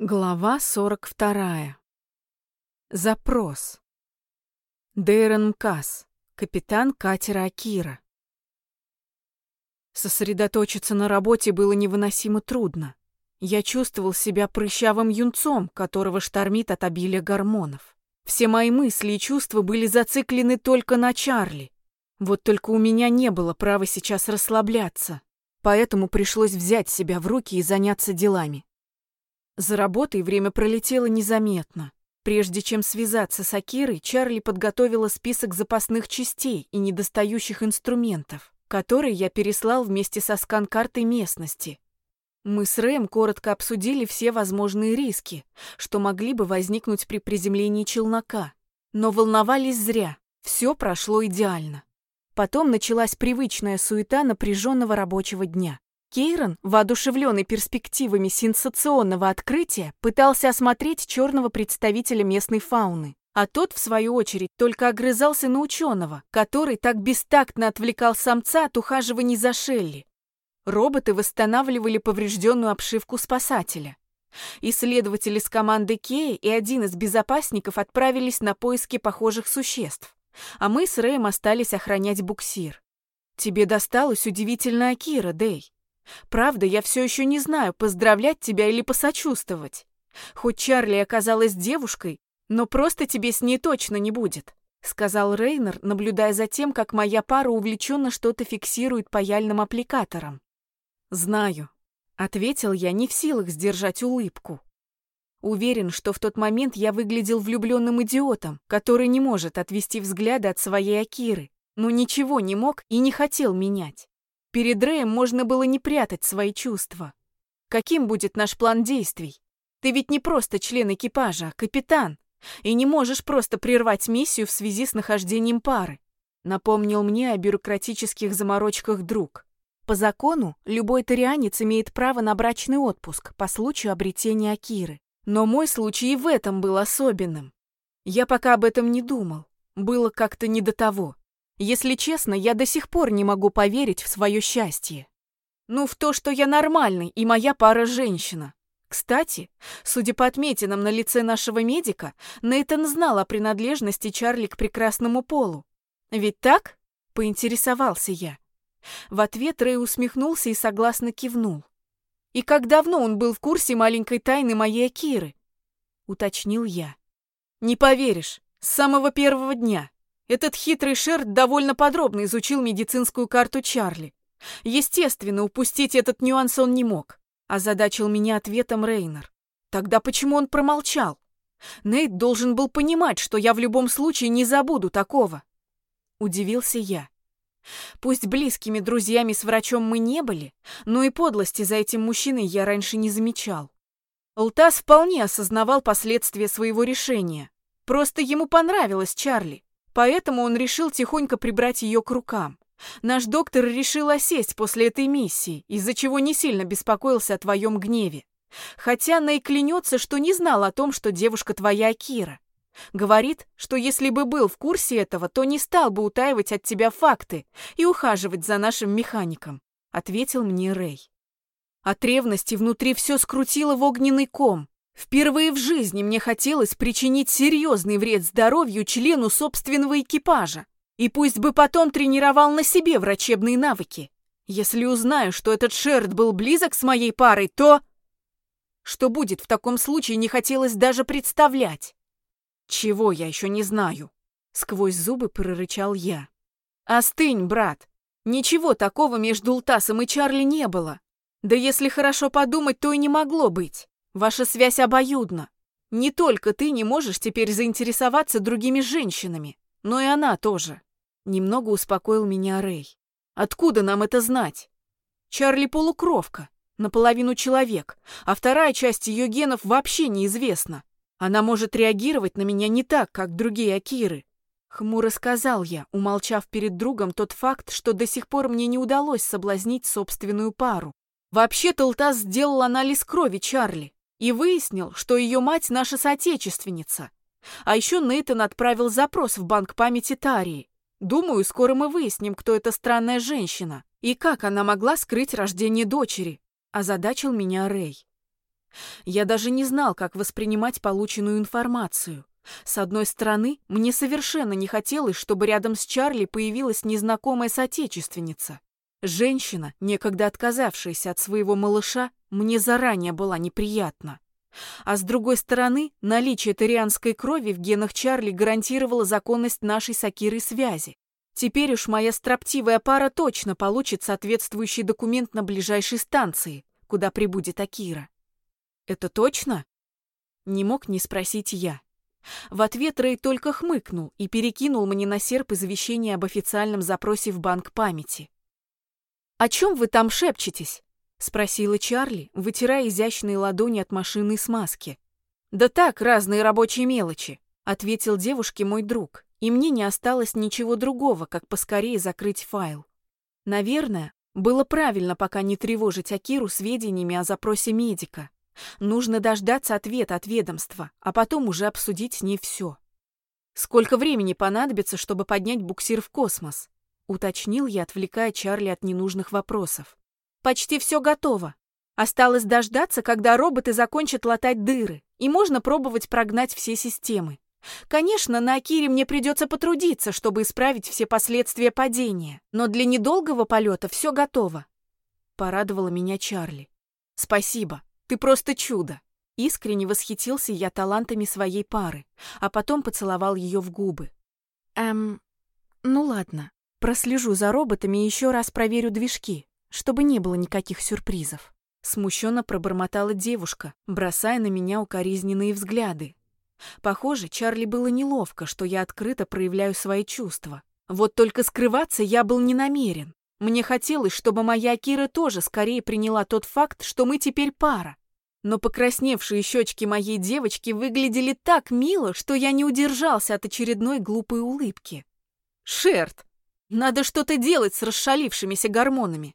Глава 42. Запрос. Дейрон Мкас, капитан катера Акира. Сосредоточиться на работе было невыносимо трудно. Я чувствовал себя прыщавым юнцом, которого штормит от обилия гормонов. Все мои мысли и чувства были зациклены только на Чарли. Вот только у меня не было права сейчас расслабляться, поэтому пришлось взять себя в руки и заняться делами. За работой время пролетело незаметно. Прежде чем связаться с Акирой, Чарли подготовила список запасных частей и недостающих инструментов, которые я переслал вместе со скан-картой местности. Мы с Рэем коротко обсудили все возможные риски, что могли бы возникнуть при приземлении челнока. Но волновались зря, все прошло идеально. Потом началась привычная суета напряженного рабочего дня. Кейрон, воодушевленный перспективами сенсационного открытия, пытался осмотреть черного представителя местной фауны. А тот, в свою очередь, только огрызался на ученого, который так бестактно отвлекал самца от ухаживаний за Шелли. Роботы восстанавливали поврежденную обшивку спасателя. Исследователи с команды Кея и один из безопасников отправились на поиски похожих существ, а мы с Рэем остались охранять буксир. Тебе досталась удивительная Акира, Дэй. Правда, я все еще не знаю, поздравлять тебя или посочувствовать. Хоть Чарли оказалась девушкой, но просто тебе с ней точно не будет», — сказал Рейнер, наблюдая за тем, как моя пара увлеченно что-то фиксирует паяльным аппликатором. «Знаю», — ответил я, не в силах сдержать улыбку. Уверен, что в тот момент я выглядел влюбленным идиотом, который не может отвести взгляды от своей Акиры, но ничего не мог и не хотел менять. Перед Рэем можно было не прятать свои чувства. Каким будет наш план действий? Ты ведь не просто член экипажа, а капитан, и не можешь просто прервать миссию в связи с нахождением пары. Напомнил мне о бюрократических заморочках друг. По закону, любой тарианец имеет право на брачный отпуск по случаю обретения Акиры. Но мой случай и в этом был особенным. Я пока об этом не думал. Было как-то не до того. Если честно, я до сих пор не могу поверить в свое счастье. Ну, в то, что я нормальный и моя пара женщина. Кстати, судя по отметинам на лице нашего медика, Нейтан знал о принадлежности Чарли к прекрасному полу. Ведь так? Поинтересовался я. В ответ Рэй усмехнулся и согласно кивнул. «И как давно он был в курсе маленькой тайны моей Акиры?» Уточнил я. «Не поверишь, с самого первого дня. Этот хитрый Шерд довольно подробно изучил медицинскую карту Чарли. Естественно, упустить этот нюанс он не мог. Озадачил меня ответом Рейнер. Тогда почему он промолчал? Нейт должен был понимать, что я в любом случае не забуду такого. Удивился я. Пусть близкими друзьями с врачом мы не были, но и подлости за этим мужчиной я раньше не замечал. Лтас вполне осознавал последствия своего решения. Просто ему понравилось Чарли. Поэтому он решил тихонько прибрать ее к рукам. Наш доктор решил осесть после этой миссии, из-за чего не сильно беспокоился о твоем гневе. Хотя Ней клянется, что не знал о том, что девушка твоя Кира. Говорит, что если бы был в курсе этого, то не стал бы утаивать от тебя факты и ухаживать за нашим механиком, ответил мне Рэй. От ревности внутри все скрутило в огненный ком. Впервые в жизни мне хотелось причинить серьезный вред здоровью члену собственного экипажа. И пусть бы потом тренировал на себе врачебные навыки. Если узнаю, что этот Шерд был близок с моей парой, то... Что будет в таком случае, не хотелось даже представлять. Чего я еще не знаю. Сквозь зубы прорычал я. Остынь, брат. Ничего такого между Лтасом и Чарли не было. Да если хорошо подумать, то и не могло быть. Ваша связь обоюдна. Не только ты не можешь теперь заинтересоваться другими женщинами, но и она тоже. Немного успокоил меня Рэй. Откуда нам это знать? Чарли полукровка, наполовину человек, а вторая часть ее генов вообще неизвестна. Она может реагировать на меня не так, как другие Акиры. Хмуро сказал я, умолчав перед другом тот факт, что до сих пор мне не удалось соблазнить собственную пару. Вообще-то Лтас сделал анализ крови Чарли и выяснил, что ее мать наша соотечественница. А еще Нейтан отправил запрос в банк памяти Тарии. Думаю, скоро мы выясним, кто эта странная женщина и как она могла скрыть рождение дочери. Озадачил меня Рэй. Я даже не знал, как воспринимать полученную информацию. С одной стороны, мне совершенно не хотелось, чтобы рядом с Чарли появилась незнакомая соотечественница. Женщина, некогда отказавшаяся от своего малыша, мне заранее была неприятна. А с другой стороны, наличие тарианской крови в генах Чарли гарантировало законность нашей с Акирой связи. Теперь уж моя строптивая пара точно получит соответствующий документ на ближайшей станции, куда прибудет Акира. «Это точно?» Не мог не спросить я. В ответ Рэй только хмыкнул и перекинул мне на серп извещение об официальном запросе в банк памяти. «О чем вы там шепчетесь?» — спросила Чарли, вытирая изящные ладони от машинной смазки. «Да так, разные рабочие мелочи», — ответил девушке мой друг, и мне не осталось ничего другого, как поскорее закрыть файл. Наверное, было правильно пока не тревожить Акиру сведениями о запросе медика. Нужно дождаться ответа от ведомства, а потом уже обсудить с ней все. Сколько времени понадобится, чтобы поднять буксир в космос? Уточнил я, отвлекая Чарли от ненужных вопросов. Почти все готово. Осталось дождаться, когда роботы закончат латать дыры, и можно пробовать прогнать все системы. Конечно, на Акире мне придется потрудиться, чтобы исправить все последствия падения, но для недолгого полета все готово. Порадовала меня Чарли. Спасибо. Ты просто чудо!» Искренне восхитился я талантами своей пары, а потом поцеловал ее в губы. «Эм, ну ладно, прослежу за роботами и еще раз проверю движки, чтобы не было никаких сюрпризов». Смущенно пробормотала девушка, бросая на меня укоризненные взгляды. Похоже, Чарли было неловко, что я открыто проявляю свои чувства. Вот только скрываться я был не намерен. Мне хотелось, чтобы моя Кира тоже скорее приняла тот факт, что мы теперь пара. Но покрасневшие щечки моей девочки выглядели так мило, что я не удержался от очередной глупой улыбки. «Шерт! Надо что-то делать с расшалившимися гормонами.